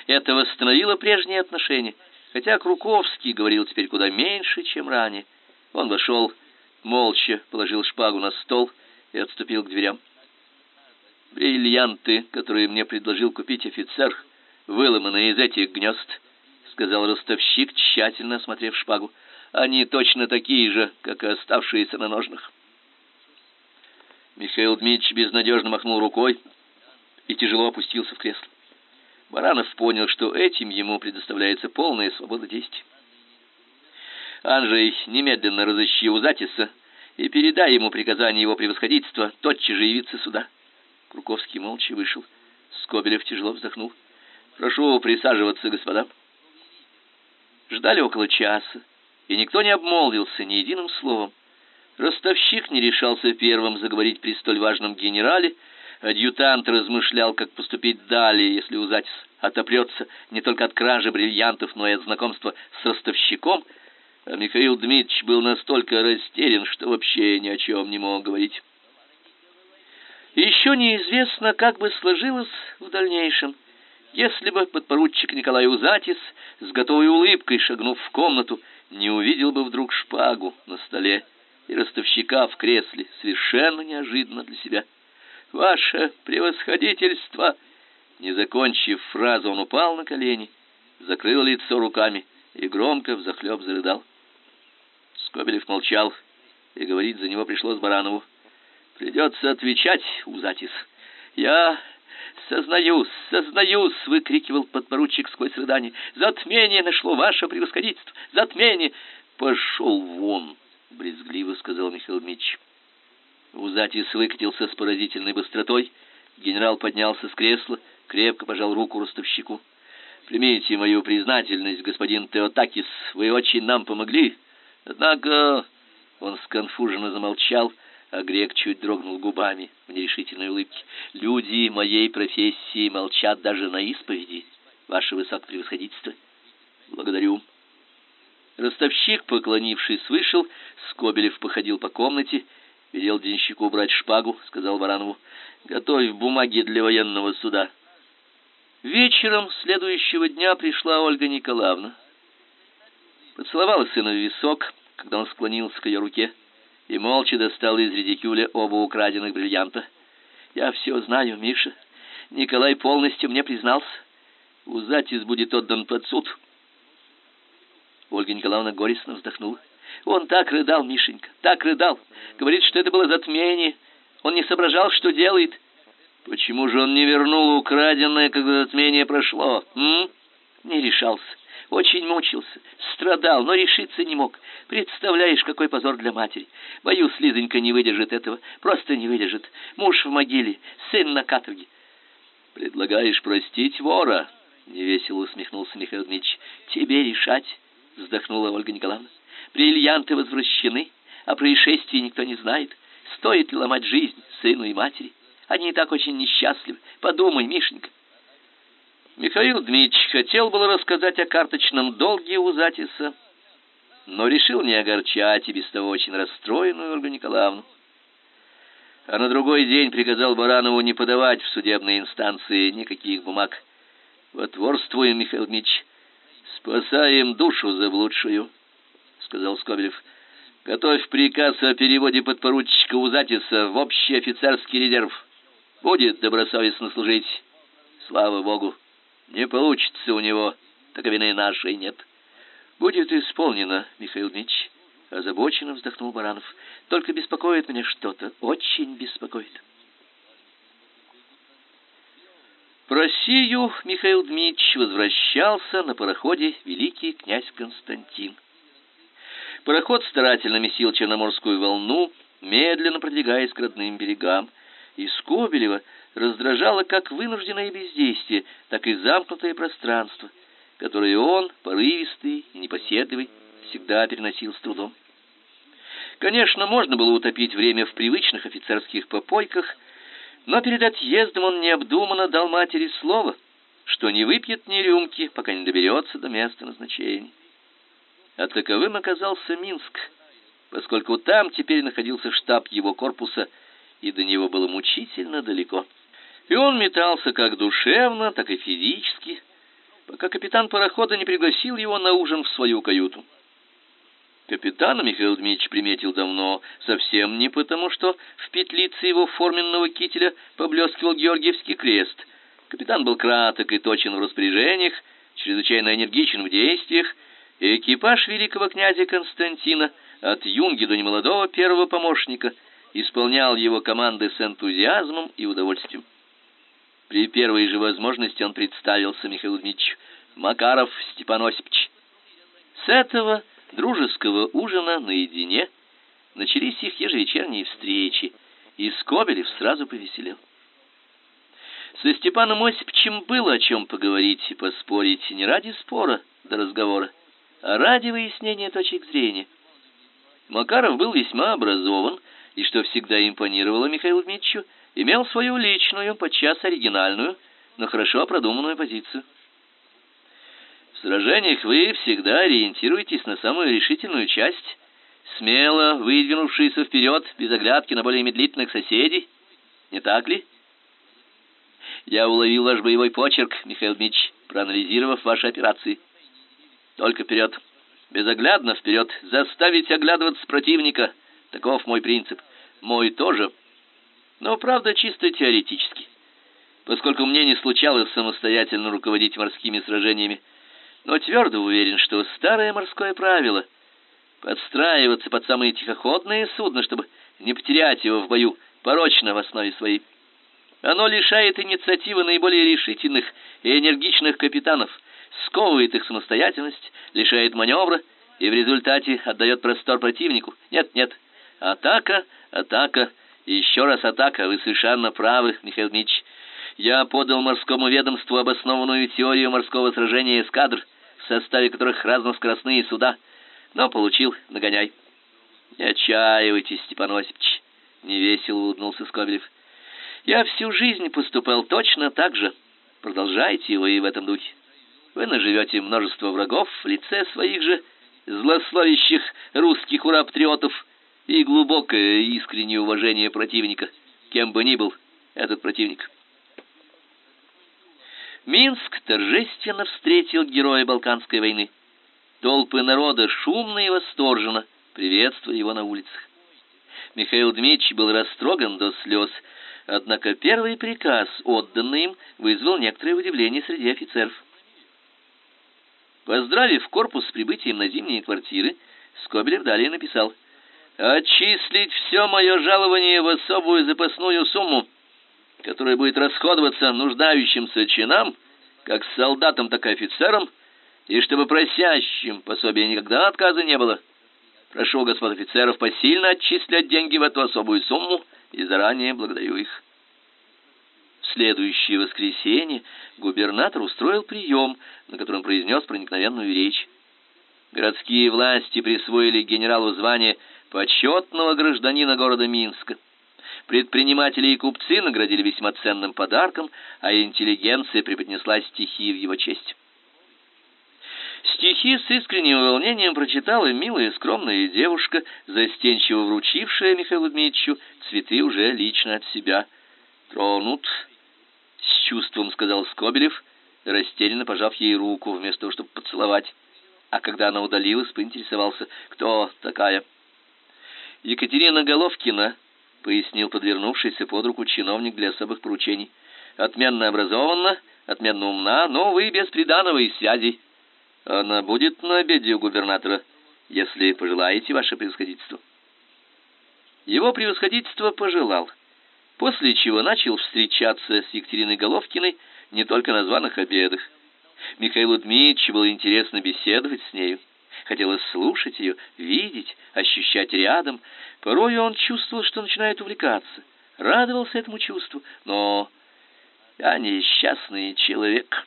Это восстановило прежние отношения, хотя Круковский говорил теперь куда меньше, чем ранее. Он вошел, молча положил шпагу на стол и отступил к дверям. «Бриллианты, которые мне предложил купить офицер, выломаны из этих гнезд», — сказал ростовщик, тщательно осмотрев шпагу. «Они точно такие же, как и оставшиеся на ножнах». Михаил Дмитриевич безнадежно махнул рукой и тяжело опустился в кресло. Баранов понял, что этим ему предоставляется полная свобода действий. Анжей, немедленно разыщи Узатиса и передай ему приказание его превосходительства тотчас же явиться сюда. Круковский молча вышел. Скобелев тяжело вздохнул. Прошу присаживаться, господа. Ждали около часа, и никто не обмолвился ни единым словом. Ростовщик не решался первым заговорить при столь важном генерале. Адъютант размышлял, как поступить далее, если Узатис отопрется не только от кражи бриллиантов, но и от знакомства с ростовщиком. А Михаил Дмитриевич был настолько растерян, что вообще ни о чем не мог говорить. Еще неизвестно, как бы сложилось в дальнейшем. Если бы подпоручик Николай Узатис с готовой улыбкой шагнув в комнату, не увидел бы вдруг шпагу на столе и ростовщика в кресле, совершенно неожиданно для себя. «Ваше превосходительство!» Не закончив фразу, он упал на колени, закрыл лицо руками и громко взахлеб зарыдал. Скобелев молчал, и говорить за него пришлось Баранову. «Придется отвечать, Узатис. Я сознаюсь, сознаюсь!» — выкрикивал подпоручик сквозь рыдание. «Затмение нашло ваше превосходительство! Затмение!» «Пошел вон!» — брезгливо сказал Михаил Дмитриевич. Узатис выкатился с поразительной быстротой. Генерал поднялся с кресла, крепко пожал руку ростовщику. «Примите мою признательность, господин Теотакис, вы очень нам помогли. Однако...» Он сконфуженно замолчал, а грек чуть дрогнул губами в нерешительной улыбке. «Люди моей профессии молчат даже на исповеди, ваше высокопревосходительство. Благодарю». Ростовщик, поклонившись, вышел, Скобелев походил по комнате, велел денщику убрать шпагу, сказал Баранову, «Готовь бумаги для военного суда». Вечером следующего дня пришла Ольга Николаевна. Поцеловала сына в висок, когда он склонился к ее руке, и молча достала из редикюля оба украденных бриллианта. «Я все знаю, Миша. Николай полностью мне признался. Узатис будет отдан под суд». Ольга Николаевна горестно вздохнула. Он так рыдал, Мишенька, так рыдал. Говорит, что это было затмение. Он не соображал, что делает. Почему же он не вернул украденное, когда затмение прошло? М? Не решался. Очень мучился, страдал, но решиться не мог. Представляешь, какой позор для матери. Боюсь, Лизонька не выдержит этого, просто не выдержит. Муж в могиле, сын на каторге. Предлагаешь простить вора? Невесело усмехнулся Михаил Дмитриевич. Тебе решать вздохнула Ольга Николаевна. Бриллианты возвращены, а происшествии никто не знает. Стоит ли ломать жизнь сыну и матери? Они и так очень несчастливы. Подумай, Мишенька. Михаил Дмитриевич хотел было рассказать о карточном долге у Затиса, но решил не огорчать и без того очень расстроенную Ольгу Николаевну. А на другой день приказал Баранову не подавать в судебные инстанции никаких бумаг. «Потворствуем, Михаил Дмитриевич, Спасаем душу заблудшую, сказал Скобелев. Готовь приказ о переводе подпоручика Узатиса в общий офицерский резерв. Будет добросовестно служить. Слава богу. Не получится у него, так и вины нашей нет. Будет исполнено, Михаил Дмитриевич. Озабоченно вздохнул Баранов. Только беспокоит меня что-то, очень беспокоит. В Россию Михаил Дмитриевич возвращался на пароходе Великий князь Константин. Пароход старательно месил Черноморскую волну, медленно продвигаясь к родным берегам. И Скобелева раздражало как вынужденное бездействие, так и замкнутое пространство, которое он, порывистый и непоседливый, всегда переносил с трудом. Конечно, можно было утопить время в привычных офицерских попойках, но перед отъездом он необдуманно дал матери слово, что не выпьет ни рюмки, пока не доберется до места назначения. А таковым оказался Минск, поскольку там теперь находился штаб его корпуса, и до него было мучительно далеко. И он метался как душевно, так и физически, пока капитан парохода не пригласил его на ужин в свою каюту. Капитана Михаил Дмитриевич приметил давно, совсем не потому, что в петлице его форменного кителя поблескивал Георгиевский крест. Капитан был краток и точен в распоряжениях, чрезвычайно энергичен в действиях, и экипаж великого князя Константина от юнги до немолодого первого помощника исполнял его команды с энтузиазмом и удовольствием. При первой же возможности он представился Михаилу Дмитриевичу Макаров Степан Осипович. С этого дружеского ужина наедине начались их ежевечерние встречи, и Скобелев сразу повеселел. Со Степаном Осиповичем было о чем поговорить и поспорить не ради спора до разговора, а ради выяснения точек зрения. Макаров был весьма образован, и, что всегда импонировало Михаилу Дмитриевичу, имел свою личную, подчас оригинальную, но хорошо продуманную позицию. В сражениях вы всегда ориентируетесь на самую решительную часть, смело выдвинувшиеся вперед, без оглядки на более медлительных соседей, не так ли? Я уловил ваш боевой почерк, Михаил Дмитриевич, проанализировав ваши операции. Только вперед, безоглядно вперед, заставить оглядываться противника. Таков мой принцип. Мой тоже. Но, правда, чисто теоретически. Поскольку мне не случалось самостоятельно руководить морскими сражениями, но твердо уверен, что старое морское правило подстраиваться под самые тихоходные судна, чтобы не потерять его в бою, порочно в основе своей. Оно лишает инициативы наиболее решительных и энергичных капитанов, сковывает их самостоятельность, лишает маневра и в результате отдает простор противнику. Нет, нет. Атака, атака и еще раз атака. Вы совершенно правы, Михаил Дмитриевич. Я подал морскому ведомству обоснованную теорию морского сражения эскадр в составе которых разноскоростные суда, но получил нагоняй. Не отчаивайтесь, Степан Осипович, невесело улыбнулся Скобелев. Я всю жизнь поступал точно так же. Продолжайте вы в этом духе. Вы наживете множество врагов в лице своих же злословящих русских ура-патриотов и глубокое искреннее уважение противника, кем бы ни был этот противник. Минск торжественно встретил героя Балканской войны. Толпы народа шумно и восторженно приветствовали его на улицах. Михаил Дмитриевич был растроган до слез, однако первый приказ, отданный им, вызвал некоторое удивление среди офицеров. Поздравив корпус с прибытием на зимние квартиры, Скобелев далее написал «Отчислить все мое жалование в особую запасную сумму» которая будет расходоваться нуждающимся чинам, как солдатам, так и офицерам, и чтобы просящим пособия никогда отказа не было. Прошу господ офицеров посильно отчислять деньги в эту особую сумму и заранее благодарю их. В следующее воскресенье губернатор устроил прием, на котором произнес проникновенную речь. Городские власти присвоили генералу звание почетного гражданина города Минска. Предприниматели и купцы наградили весьма ценным подарком, а интеллигенция преподнесла стихи в его честь. Стихи с искренним волнением прочитала милая скромная девушка, застенчиво вручившая Михаилу Дмитриевичу цветы уже лично от себя. «Тронут», — с чувством сказал Скобелев, растерянно пожав ей руку, вместо того, чтобы поцеловать. А когда она удалилась, поинтересовался, кто такая. Екатерина Головкина, пояснил подвернувшийся под руку чиновник для особых поручений. Отменно образована, отменно умна, но вы без приданого и связей. Она будет на обеде у губернатора, если пожелаете, ваше превосходительство. Его превосходительство пожелал, после чего начал встречаться с Екатериной Головкиной не только на званых обедах. Михаилу Дмитриевичу было интересно беседовать с нею. Хотелось слушать ее, видеть, ощущать рядом. Порой он чувствовал, что начинает увлекаться. Радовался этому чувству, но я несчастный человек,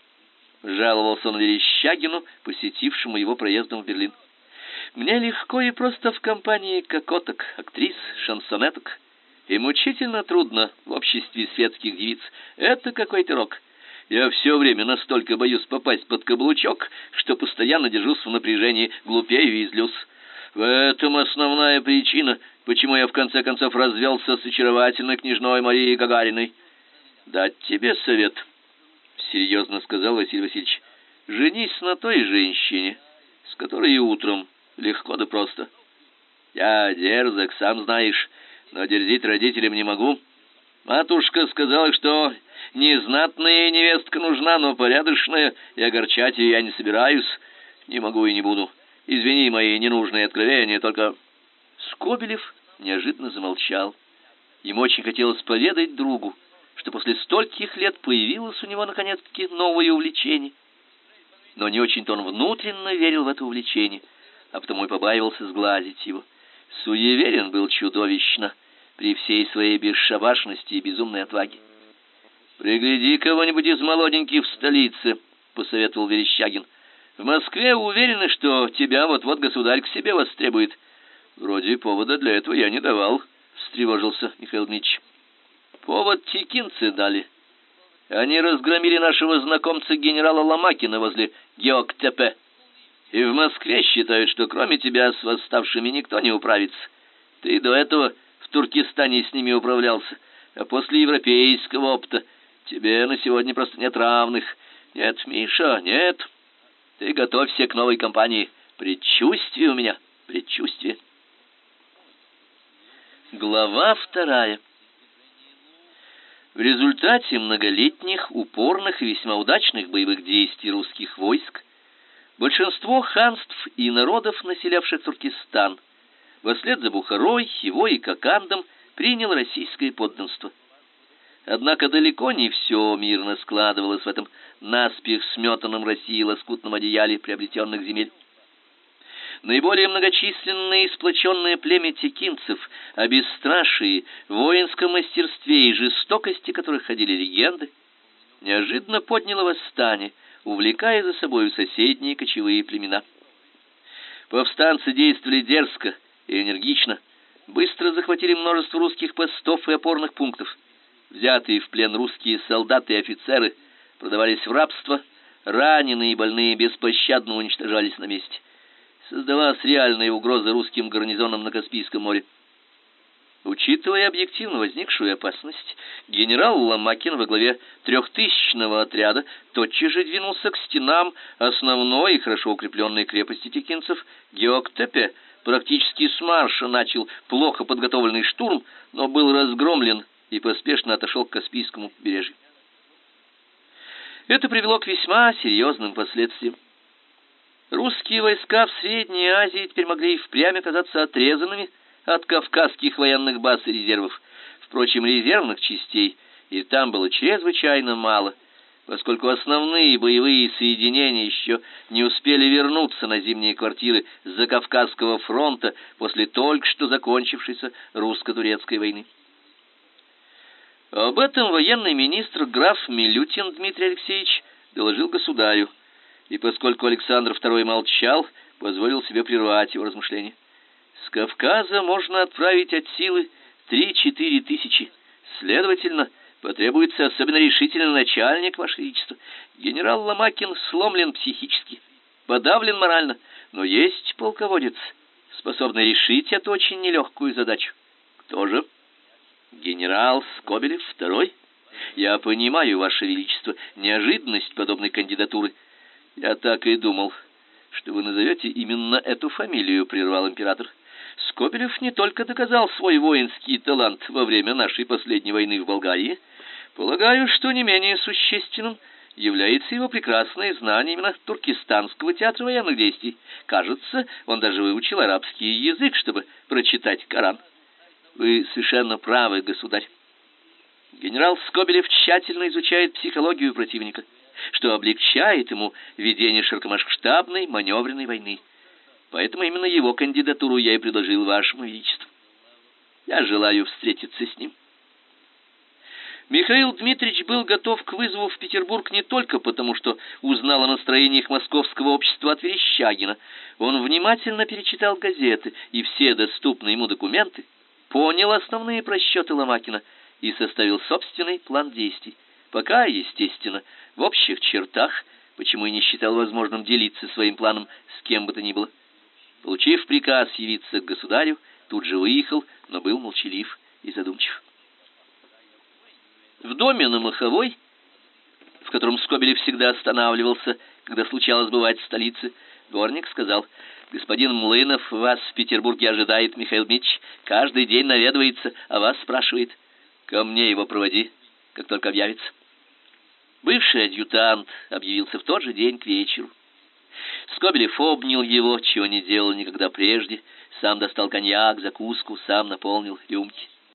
жаловался он Верещагину, посетившему его проездом в Берлин. Мне легко и просто в компании кокоток, актрис, шансонеток, и мучительно трудно в обществе светских девиц. Это какой-то рок. Я все время настолько боюсь попасть под каблучок, что постоянно держусь в напряжении, глупею и. В этом основная причина, почему я в конце концов развелся с очаровательной княжной Марией Гагариной. Дать тебе совет, серьезно сказал Василий Васильевич. Женись на той женщине, с которой и утром легко да просто. Я дерзок, сам знаешь, но дерзить родителям не могу. Матушка сказала, что незнатная невестка нужна, но порядочная, и огорчать ее я не собираюсь. Не могу и не буду. Извини мои ненужные откровения, только Скобелев неожиданно замолчал. Ему очень хотелось поведать другу, что после стольких лет появилось у него наконец-таки новое увлечение. Но не очень-то он внутренно верил в это увлечение, а потому и побаивался сглазить его. Суеверен был чудовищно при всей своей бесшабашности и безумной отваге. «Пригляди кого-нибудь из молоденьких в столице», — посоветовал Верещагин. «В Москве уверены, что тебя вот-вот государь к себе востребует». «Вроде повода для этого я не давал», — встревожился Михаил Дмитриевич. «Повод текинцы дали. Они разгромили нашего знакомца генерала Ломакина возле Геоктепе. И в Москве считают, что кроме тебя с восставшими никто не управится. Ты до этого Туркестане с ними управлялся, а после европейского опыта тебе на сегодня просто нет равных. Нет, Миша, нет. Ты готовься к новой кампании. Предчувствие у меня, предчувствие. Глава вторая. В результате многолетних, упорных и весьма удачных боевых действий русских войск большинство ханств и народов, населявших Туркестан, вслед за Бухарой, Хивой и Кокандом, принял российское подданство. Однако далеко не все мирно складывалось в этом наспех сметанном Россией лоскутном одеяле приобретенных земель. Наиболее многочисленное и сплоченное племя текинцев, о бесстрашии, воинском мастерстве и жестокости которых ходили легенды, неожиданно подняло восстание, увлекая за собой соседние кочевые племена. Повстанцы действовали дерзко и энергично, быстро захватили множество русских постов и опорных пунктов. Взятые в плен русские солдаты и офицеры продавались в рабство, раненые и больные беспощадно уничтожались на месте создавалась реальная угроза русским гарнизонам на Каспийском море. Учитывая объективно возникшую опасность, генерал Ломакин во главе трехтысячного отряда тотчас же двинулся к стенам основной и хорошо укрепленной крепости текинцев Геоктепе. Практически с марша начал плохо подготовленный штурм, но был разгромлен и поспешно отошел к Каспийскому побережью. Это привело к весьма серьезным последствиям. Русские войска в Средней Азии теперь могли и впрямь оказаться отрезанными от кавказских военных баз и резервов. Впрочем, резервных частей и там было чрезвычайно мало, поскольку основные боевые соединения еще не успели вернуться на зимние квартиры за Кавказского фронта после только что закончившейся русско-турецкой войны. Об этом военный министр граф Милютин Дмитрий Алексеевич доложил государю и поскольку Александр II молчал, позволил себе прервать его размышления. С Кавказа можно отправить от силы три-четыре тысячи. Следовательно, потребуется особенно решительный начальник, Ваше Величество. Генерал Ломакин сломлен психически, подавлен морально, но есть полководец, способный решить эту очень нелегкую задачу. Кто же? Генерал Скобелев II? Я понимаю, ваше величество, неожиданность подобной кандидатуры. Я так и думал, что вы назовете именно эту фамилию, прервал император. Скобелев не только доказал свой воинский талант во время нашей последней войны в Болгарии, полагаю, что не менее существенным является его прекрасное знание именно туркестанского театра военных действий. Кажется, он даже выучил арабский язык, чтобы прочитать Коран. Вы совершенно правы, государь. Генерал Скобелев тщательно изучает психологию противника, что облегчает ему ведение широкомасштабной маневренной войны. Поэтому именно его кандидатуру я и предложил вашему величеству. Я желаю встретиться с ним. Михаил Дмитриевич был готов к вызову в Петербург не только потому, что узнал о настроениях московского общества от Верещагина. Он внимательно перечитал газеты и все доступные ему документы, понял основные просчеты Ломакина и составил собственный план действий. Пока, естественно, в общих чертах, почему и не считал возможным делиться своим планом с кем бы то ни было. Получив приказ явиться к государю, тут же выехал, но был молчалив и задумчив. В доме на Маховой, в котором Скобелев всегда останавливался, когда случалось бывать в столице, дворник сказал: "Господин Млынов вас в Петербурге ожидает, Михаил Дмитриевич, каждый день наведывается, а вас спрашивает. Ко мне его проводи, как только объявится". Бывший адъютант объявился в тот же день к вечеру. Скобелев обнял его, чего не делал никогда прежде, сам достал коньяк, закуску, сам наполнил рюмки.